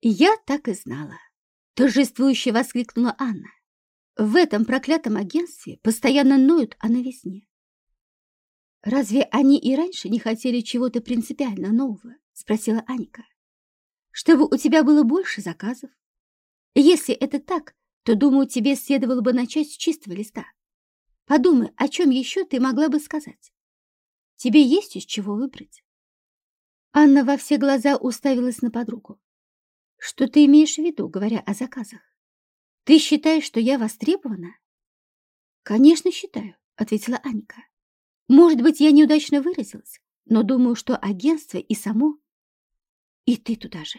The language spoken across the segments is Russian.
Я так и знала. Торжествующе воскликнула Анна. В этом проклятом агентстве постоянно ноют о новизне. «Разве они и раньше не хотели чего-то принципиально нового?» — спросила Аника. «Чтобы у тебя было больше заказов. Если это так, то, думаю, тебе следовало бы начать с чистого листа. Подумай, о чем еще ты могла бы сказать. Тебе есть из чего выбрать?» Анна во все глаза уставилась на подругу. «Что ты имеешь в виду, говоря о заказах? Ты считаешь, что я востребована?» «Конечно, считаю», — ответила Аника. Может быть, я неудачно выразилась, но думаю, что агентство и само... И ты туда же.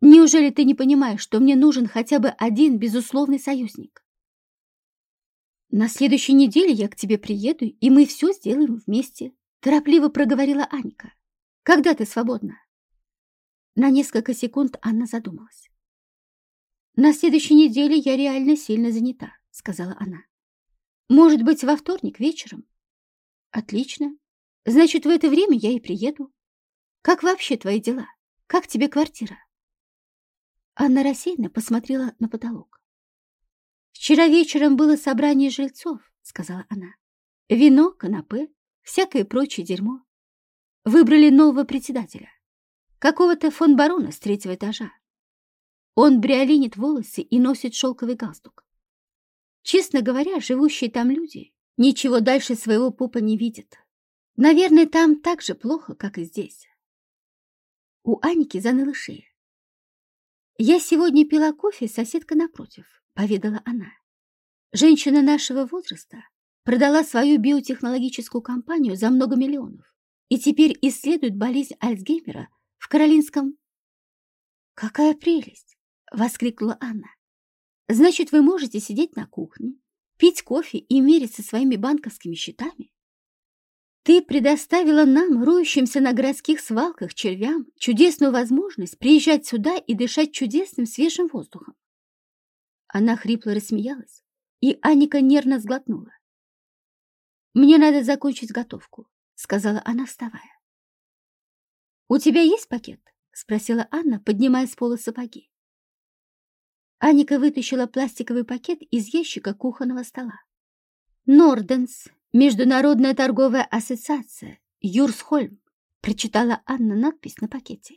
Неужели ты не понимаешь, что мне нужен хотя бы один безусловный союзник? На следующей неделе я к тебе приеду, и мы все сделаем вместе, торопливо проговорила Анька. Когда ты свободна? На несколько секунд Анна задумалась. На следующей неделе я реально сильно занята, сказала она. Может быть, во вторник вечером? Отлично. Значит, в это время я и приеду. Как вообще твои дела? Как тебе квартира? Анна рассеянно посмотрела на потолок. Вчера вечером было собрание жильцов, сказала она. Вино, канапе, всякое прочее дерьмо. Выбрали нового председателя. Какого-то фон барона с третьего этажа. Он бриолинит волосы и носит шелковый галстук. Честно говоря, живущие там люди Ничего дальше своего пупа не видит. Наверное, там так же плохо, как и здесь. У Аники заныла шея. «Я сегодня пила кофе с соседкой напротив», — поведала она. «Женщина нашего возраста продала свою биотехнологическую компанию за много миллионов и теперь исследует болезнь Альцгеймера в Каролинском...» «Какая прелесть!» — воскликнула Анна. «Значит, вы можете сидеть на кухне, пить кофе и мериться своими банковскими счетами? Ты предоставила нам, роющимся на городских свалках червям, чудесную возможность приезжать сюда и дышать чудесным свежим воздухом. Она хрипло рассмеялась, и Аника нервно сглотнула. «Мне надо закончить готовку», — сказала она, вставая. «У тебя есть пакет?» — спросила Анна, поднимая с пола сапоги. Аника вытащила пластиковый пакет из ящика кухонного стола. «Норденс, Международная торговая ассоциация, Юрсхольм», прочитала Анна надпись на пакете.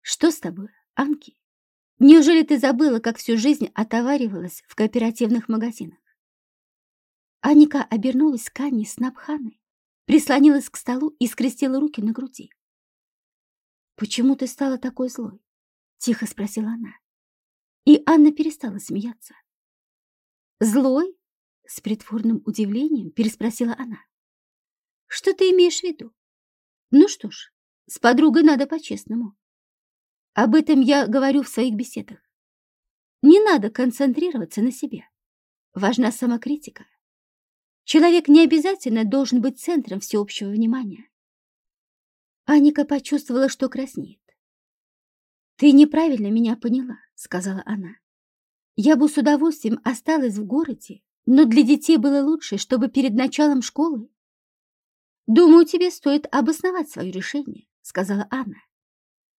«Что с тобой, Анки? Неужели ты забыла, как всю жизнь отоваривалась в кооперативных магазинах?» Аника обернулась к Анне с Напханой, прислонилась к столу и скрестила руки на груди. «Почему ты стала такой злой?» — тихо спросила она. И Анна перестала смеяться. «Злой?» — с притворным удивлением переспросила она. «Что ты имеешь в виду?» «Ну что ж, с подругой надо по-честному. Об этом я говорю в своих беседах. Не надо концентрироваться на себе. Важна самокритика. Человек не обязательно должен быть центром всеобщего внимания. Аника почувствовала, что краснеет. «Ты неправильно меня поняла», — сказала она. «Я бы с удовольствием осталась в городе, но для детей было лучше, чтобы перед началом школы...» «Думаю, тебе стоит обосновать свое решение», — сказала Анна.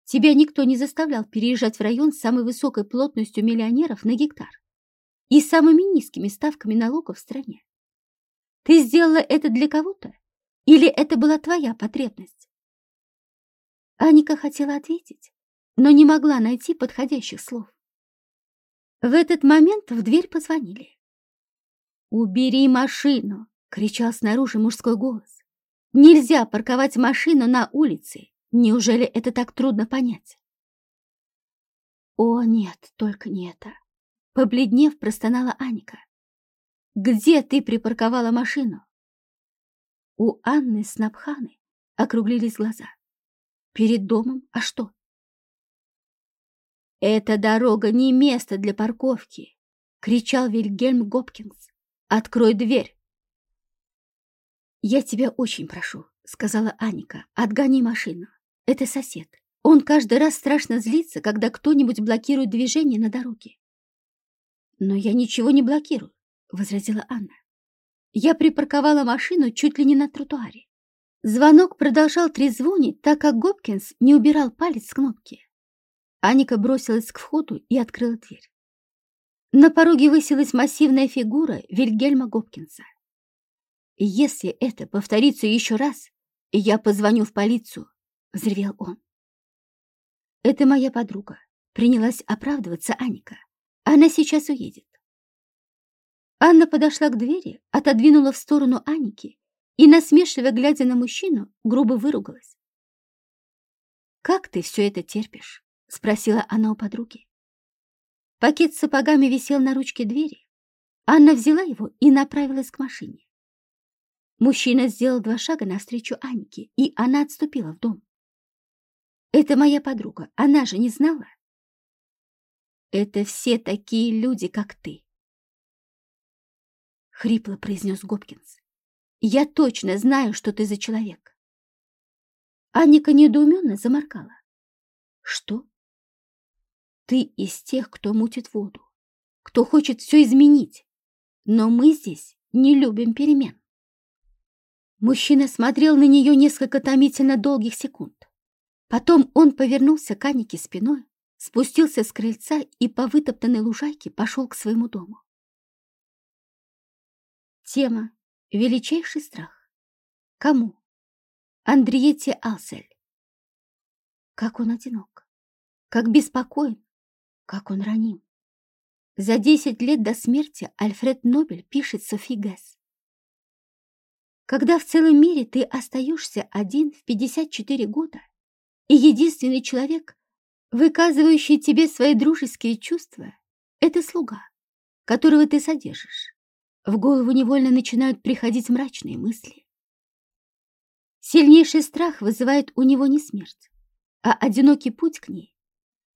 «Тебя никто не заставлял переезжать в район с самой высокой плотностью миллионеров на гектар и самыми низкими ставками налогов в стране. Ты сделала это для кого-то? Или это была твоя потребность?» Аника хотела ответить, но не могла найти подходящих слов. В этот момент в дверь позвонили. «Убери машину!» — кричал снаружи мужской голос. «Нельзя парковать машину на улице! Неужели это так трудно понять?» «О, нет, только не это!» Побледнев, простонала Аника. «Где ты припарковала машину?» У Анны с Напханы округлились глаза. «Перед домом? А что?» «Эта дорога не место для парковки!» — кричал Вильгельм Гопкинс. «Открой дверь!» «Я тебя очень прошу», — сказала Аника, — «отгони машину. Это сосед. Он каждый раз страшно злится, когда кто-нибудь блокирует движение на дороге». «Но я ничего не блокирую», — возразила Анна. «Я припарковала машину чуть ли не на тротуаре». Звонок продолжал трезвонить, так как Гопкинс не убирал палец с кнопки. Аника бросилась к входу и открыла дверь. На пороге высилась массивная фигура Вильгельма Гопкинса. «Если это повторится еще раз, я позвоню в полицию», — взревел он. «Это моя подруга», — принялась оправдываться Аника. «Она сейчас уедет». Анна подошла к двери, отодвинула в сторону Аники и, насмешливо глядя на мужчину, грубо выругалась. «Как ты все это терпишь?» — спросила она у подруги. Пакет с сапогами висел на ручке двери. Анна взяла его и направилась к машине. Мужчина сделал два шага навстречу Анике, и она отступила в дом. «Это моя подруга, она же не знала?» «Это все такие люди, как ты», — хрипло произнес Гопкинс. «Я точно знаю, что ты за человек». Анника недоуменно заморкала. «Что?» Ты из тех, кто мутит воду, кто хочет все изменить. Но мы здесь не любим перемен. Мужчина смотрел на нее несколько томительно долгих секунд. Потом он повернулся к Анике спиной, спустился с крыльца и по вытоптанной лужайке пошел к своему дому. Тема «Величайший страх». Кому? Андриете Алсель. Как он одинок, как беспокоен, как он раним. За десять лет до смерти Альфред Нобель пишет Софи Гэс. Когда в целом мире ты остаешься один в 54 года, и единственный человек, выказывающий тебе свои дружеские чувства, это слуга, которого ты содержишь, в голову невольно начинают приходить мрачные мысли. Сильнейший страх вызывает у него не смерть, а одинокий путь к ней,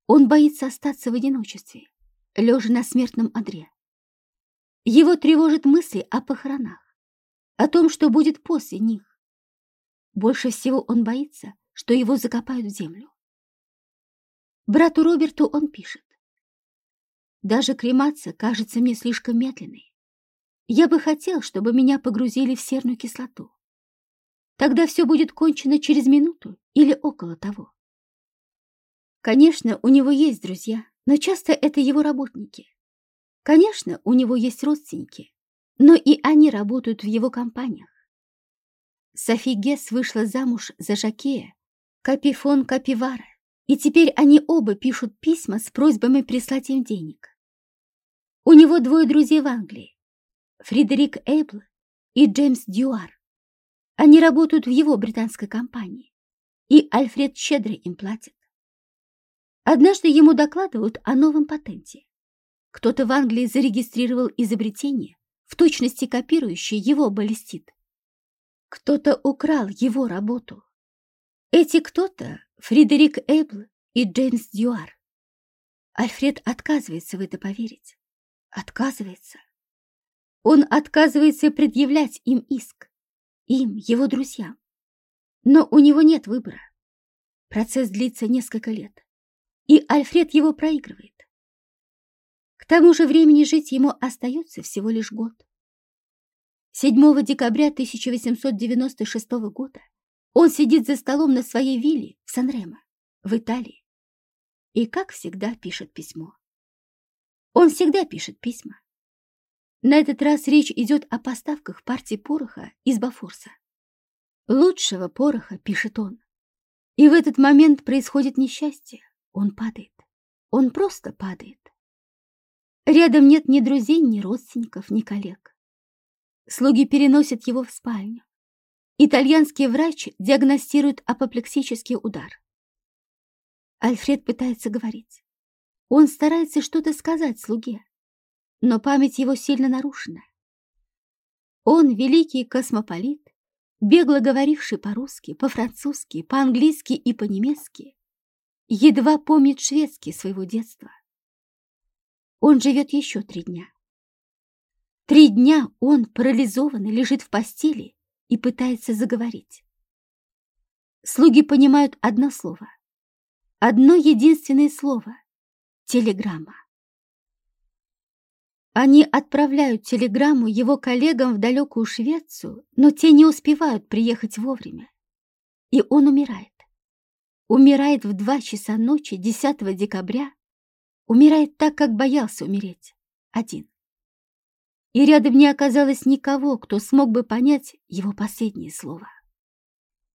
он боится остаться в одиночестве, лежа на смертном одре. Его тревожат мысли о похоронах, о том, что будет после них. Больше всего он боится, что его закопают в землю. Брату Роберту он пишет. Даже кремация кажется мне слишком медленной. Я бы хотел, чтобы меня погрузили в серную кислоту. Тогда все будет кончено через минуту или около того. Конечно, у него есть друзья, но часто это его работники. Конечно, у него есть родственники, но и они работают в его компаниях. Софи Гесс вышла замуж за Жакея, Капифон Капивара, и теперь они оба пишут письма с просьбами прислать им денег. У него двое друзей в Англии, Фредерик Эйбл и Джеймс Дьюар. Они работают в его британской компании, и Альфред щедро им платит. Однажды ему докладывают о новом патенте. Кто-то в Англии зарегистрировал изобретение, в точности копирующее его баллистит. Кто-то украл его работу. Эти кто-то — Фредерик Эбл и Джеймс Дьюар. Альфред отказывается в это поверить. Отказывается. Он отказывается предъявлять им иск. Им, его друзьям. Но у него нет выбора. Процесс длится несколько лет и Альфред его проигрывает. К тому же времени жить ему остается всего лишь год. 7 декабря 1896 года он сидит за столом на своей вилле в Сан-Ремо, в Италии, и, как всегда, пишет письмо. Он всегда пишет письма. На этот раз речь идет о поставках партии пороха из Бафорса. Лучшего пороха, пишет он. И в этот момент происходит несчастье. Он падает. Он просто падает. Рядом нет ни друзей, ни родственников, ни коллег. Слуги переносят его в спальню. Итальянский врач диагностирует апоплексический удар. Альфред пытается говорить. Он старается что-то сказать слуге, но память его сильно нарушена. Он великий космополит, бегло говоривший по-русски, по-французски, по-английски и по-немецки, едва помнит шведский своего детства. Он живет еще три дня. Три дня он, парализованный, лежит в постели и пытается заговорить. Слуги понимают одно слово. Одно единственное слово — телеграмма. Они отправляют телеграмму его коллегам в далекую Швецию, но те не успевают приехать вовремя. И он умирает умирает в два часа ночи 10 декабря, умирает так, как боялся умереть, один. И рядом не оказалось никого, кто смог бы понять его последнее слово.